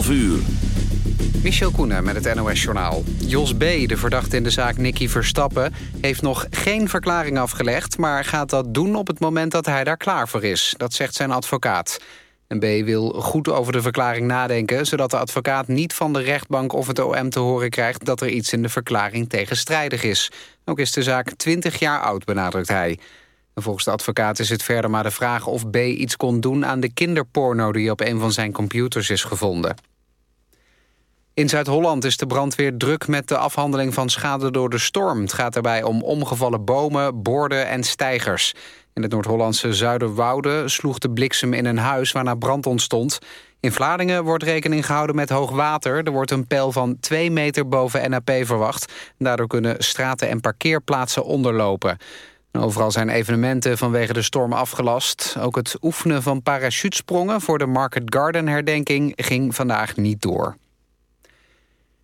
11 uur. Michel Koenen met het NOS-journaal. Jos B., de verdachte in de zaak Nicky Verstappen... heeft nog geen verklaring afgelegd... maar gaat dat doen op het moment dat hij daar klaar voor is. Dat zegt zijn advocaat. En B. wil goed over de verklaring nadenken... zodat de advocaat niet van de rechtbank of het OM te horen krijgt... dat er iets in de verklaring tegenstrijdig is. Ook is de zaak 20 jaar oud, benadrukt hij. En volgens de advocaat is het verder maar de vraag of B. iets kon doen... aan de kinderporno die op een van zijn computers is gevonden. In Zuid-Holland is de brandweer druk met de afhandeling van schade door de storm. Het gaat daarbij om omgevallen bomen, borden en steigers. In het Noord-Hollandse Zuiderwoude sloeg de bliksem in een huis waarna brand ontstond. In Vlaardingen wordt rekening gehouden met hoog water. Er wordt een pijl van 2 meter boven NAP verwacht. Daardoor kunnen straten en parkeerplaatsen onderlopen. Overal zijn evenementen vanwege de storm afgelast. Ook het oefenen van parachutesprongen voor de Market Garden herdenking ging vandaag niet door.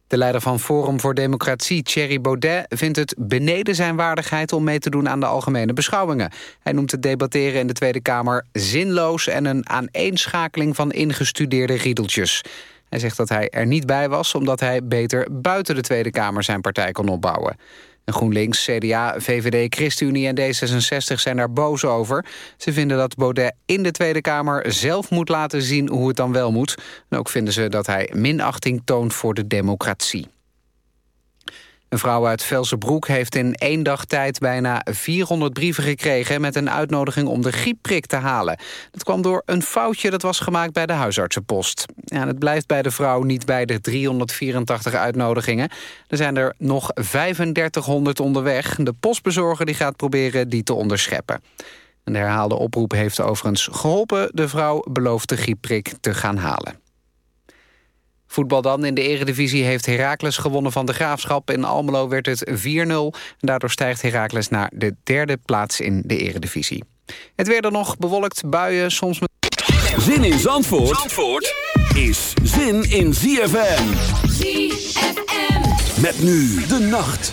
De leider van Forum voor Democratie, Thierry Baudet... vindt het beneden zijn waardigheid om mee te doen aan de algemene beschouwingen. Hij noemt het debatteren in de Tweede Kamer zinloos... en een aaneenschakeling van ingestudeerde riedeltjes. Hij zegt dat hij er niet bij was... omdat hij beter buiten de Tweede Kamer zijn partij kon opbouwen. GroenLinks, CDA, VVD, ChristenUnie en D66 zijn daar boos over. Ze vinden dat Baudet in de Tweede Kamer zelf moet laten zien hoe het dan wel moet. En ook vinden ze dat hij minachting toont voor de democratie. Een vrouw uit Velsenbroek heeft in één dag tijd bijna 400 brieven gekregen... met een uitnodiging om de griepprik te halen. Dat kwam door een foutje dat was gemaakt bij de huisartsenpost. Ja, het blijft bij de vrouw niet bij de 384 uitnodigingen. Er zijn er nog 3500 onderweg. De postbezorger die gaat proberen die te onderscheppen. de herhaalde oproep heeft overigens geholpen. De vrouw belooft de griepprik te gaan halen. Voetbal dan. In de eredivisie heeft Heracles gewonnen van de Graafschap. In Almelo werd het 4-0. Daardoor stijgt Heracles naar de derde plaats in de eredivisie. Het weer dan nog bewolkt, buien, soms met... Zin in Zandvoort, Zandvoort is zin in ZFM. ZFM. Met nu de nacht.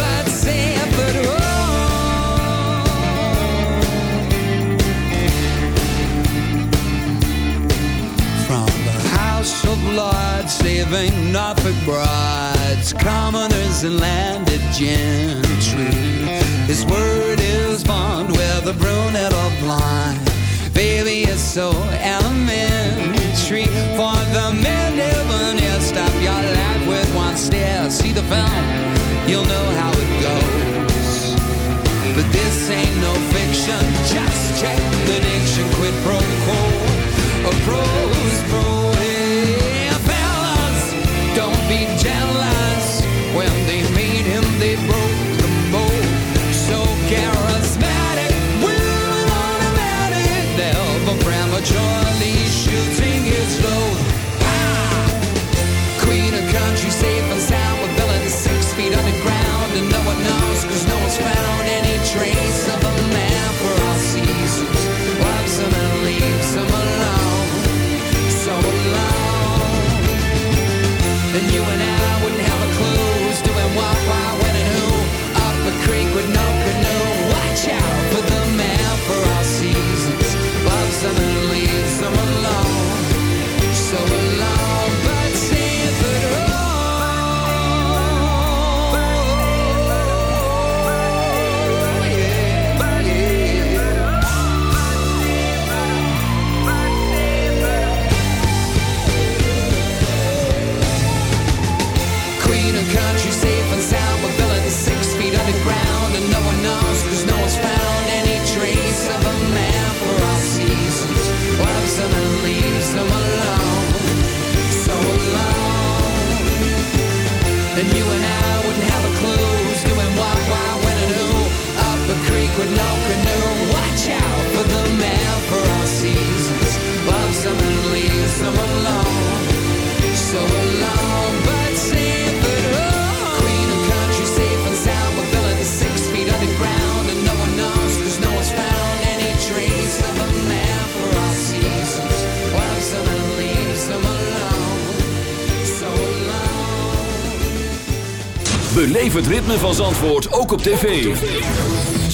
Lords, saving Norfolk brides, commoners and landed gentry. His word is bond, whether brunette or blind. Baby, it's so elementary. For the men living here, stop your life with one stare. See the film, you'll know how it goes. But this ain't no fiction. Just check the diction. Quid pro quo. A pro's pro. joy With no canoe. Watch out for the man for all seasons. Loves him and leaves him alone. So alone, but safe at home. Queen of country, safe and sound, but villains six feet underground, and no one knows, cause no one's found any trace of a man for all seasons. Loves him and leaves him alone. So alone. Beleef het ritme van Zandvoort ook op tv.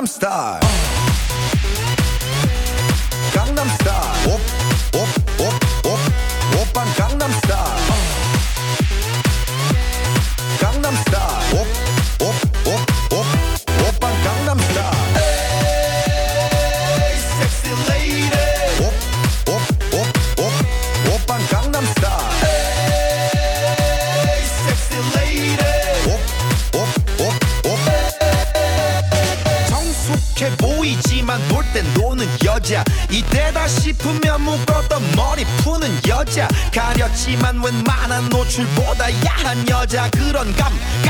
I'm star. 맞아 그런 감.